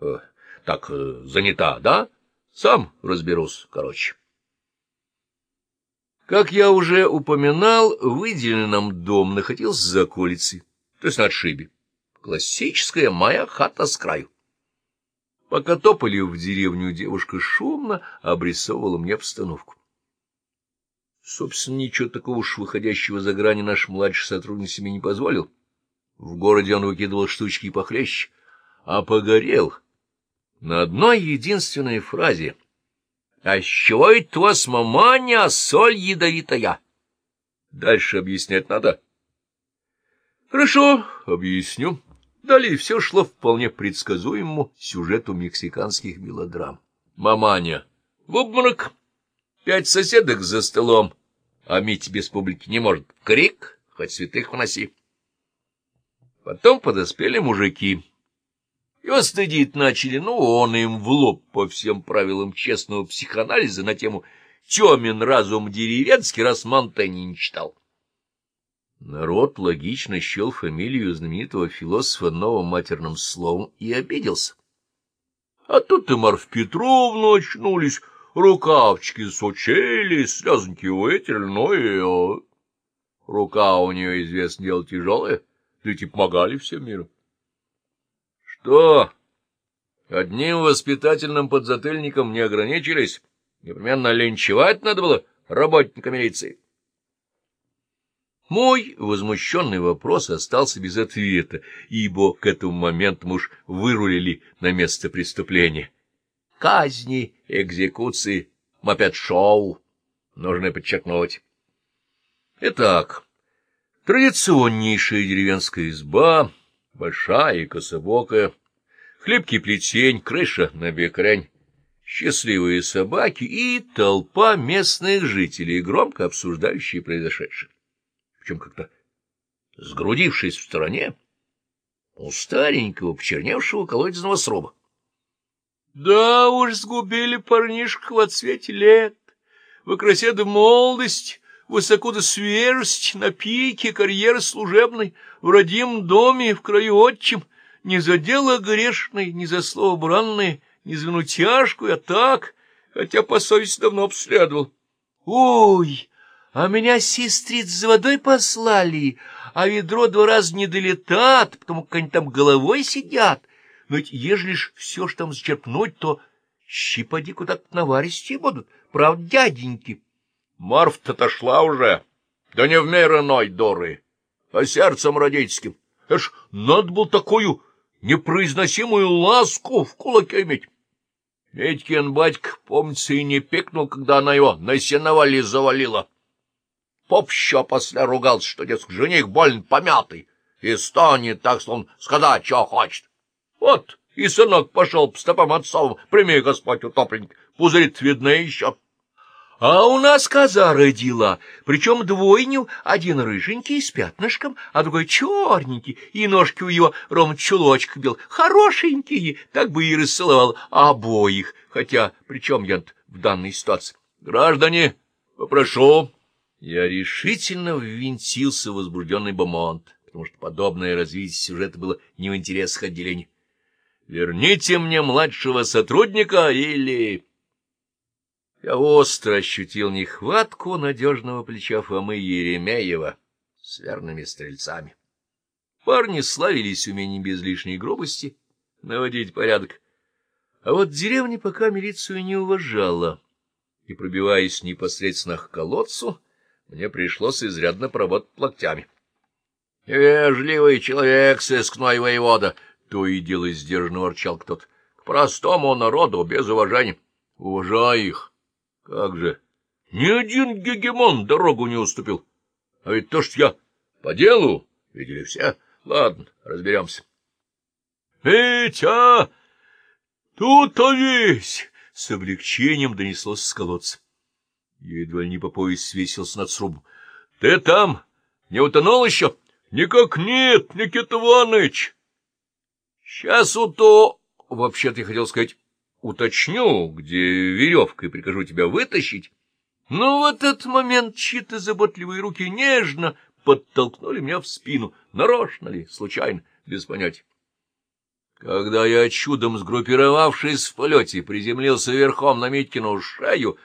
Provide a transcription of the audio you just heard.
Э, так, э, занята, да? Сам разберусь, короче. Как я уже упоминал, выделенный нам дом находился за околицей, то есть на отшибе. Классическая моя хата с краю. Пока топали в деревню, девушка шумно обрисовывала мне обстановку. Собственно, ничего такого уж выходящего за грани наш младший сотрудник себе не позволил. В городе он выкидывал штучки похлеще, а погорел на одной единственной фразе. «А с чего это у вас, маманя, соль ядовитая?» Дальше объяснять надо. Хорошо, объясню. Далее все шло вполне предсказуемому сюжету мексиканских мелодрам. Маманя в обморок, пять соседок за столом, а Митя без публики не может. Крик, хоть святых вноси. Потом подоспели мужики. Его стыдить начали, ну, он им в лоб по всем правилам честного психоанализа на тему «Темен разум деревенский, раз Монтеньи не читал». Народ логично счел фамилию знаменитого философа новым матерным словом и обиделся. А тут и Марф Петровна очнулись, рукавчики сучили, слезоньки вытерли, ну и... Рука у нее, известно, дело тяжелое, да и помогали всем миру. Что, одним воспитательным подзатыльником не ограничились? Непременно линчевать надо было работника милиции. Мой возмущенный вопрос остался без ответа, ибо к этому моменту мы уж вырулили на место преступления. Казни, экзекуции, мопед-шоу, нужно подчеркнуть. Итак, традиционнейшая деревенская изба, большая и кособокая, хлебкий плетень, крыша на бекрень, счастливые собаки и толпа местных жителей, громко обсуждающие произошедшее причем как-то сгрудившись в стороне, у старенького, почерневшего колодезного сруба. Да уж сгубили парнишку в отсвете лет, в окрасе да молодость, высоко да свежесть, на пике карьеры служебной, в родимом доме, в краю отчим, не за дело грешное, не за слово бранное, не за вину тяжкую, а так, хотя по совести давно обследовал. Ой! А меня сестриц за водой послали, а ведро два раза не долетат, потому как они там головой сидят. Но ведь ежели ж все ж там зачерпнуть, то щипади куда-то наваристее будут. Правда, дяденьки? Марф-то отошла уже, да не в меры ной доры, а сердцем родительским. Эш, надо было такую непроизносимую ласку в кулаке иметь. Митькин батька, помнится, и не пикнул, когда она его на сеновали завалила. Поп еще после ругался, что, дескать, жених больно помятый, и стонет так, словно сказать, что хочет. Вот и сынок пошел по стопам отцовым, прими, Господь, утопленник, пузырит видно еще. А у нас коза родила, причем двойню, один рыженький с пятнышком, а другой черненький, и ножки у его ровно чулочек бил, хорошенькие, так бы и рассылал обоих, хотя при чем я в данной ситуации? Граждане, попрошу я решительно ввинтился в возбужденный бомонд, потому что подобное развитие сюжета было не в интересах отделения. «Верните мне младшего сотрудника или...» Я остро ощутил нехватку надежного плеча Фомы Еремеева с верными стрельцами. Парни славились умением без лишней грубости наводить порядок. А вот деревня пока милицию не уважала, и, пробиваясь непосредственно к колодцу, мне пришлось изрядно поработать локтями. — Вежливый человек, сыскной воевода! — то и дело сдержанно ворчал кто-то. — К простому народу, без уважения. — Уважай их! Как же! Ни один гегемон дорогу не уступил. А ведь то, что я по делу, видели все. Ладно, разберемся. — Петя! Тут-то весь! — с облегчением донеслось с колодца. Едва не по пояс свесился над срубом. — Ты там? Не утонул еще? — Никак нет, Никита Иванович. — Сейчас уто... Вообще-то я хотел сказать, уточню, где веревкой прикажу тебя вытащить. Но в этот момент чьи-то заботливые руки нежно подтолкнули меня в спину. Нарочно ли, случайно, без понятия. Когда я, чудом сгруппировавшись в полете, приземлился верхом на Митькину шею,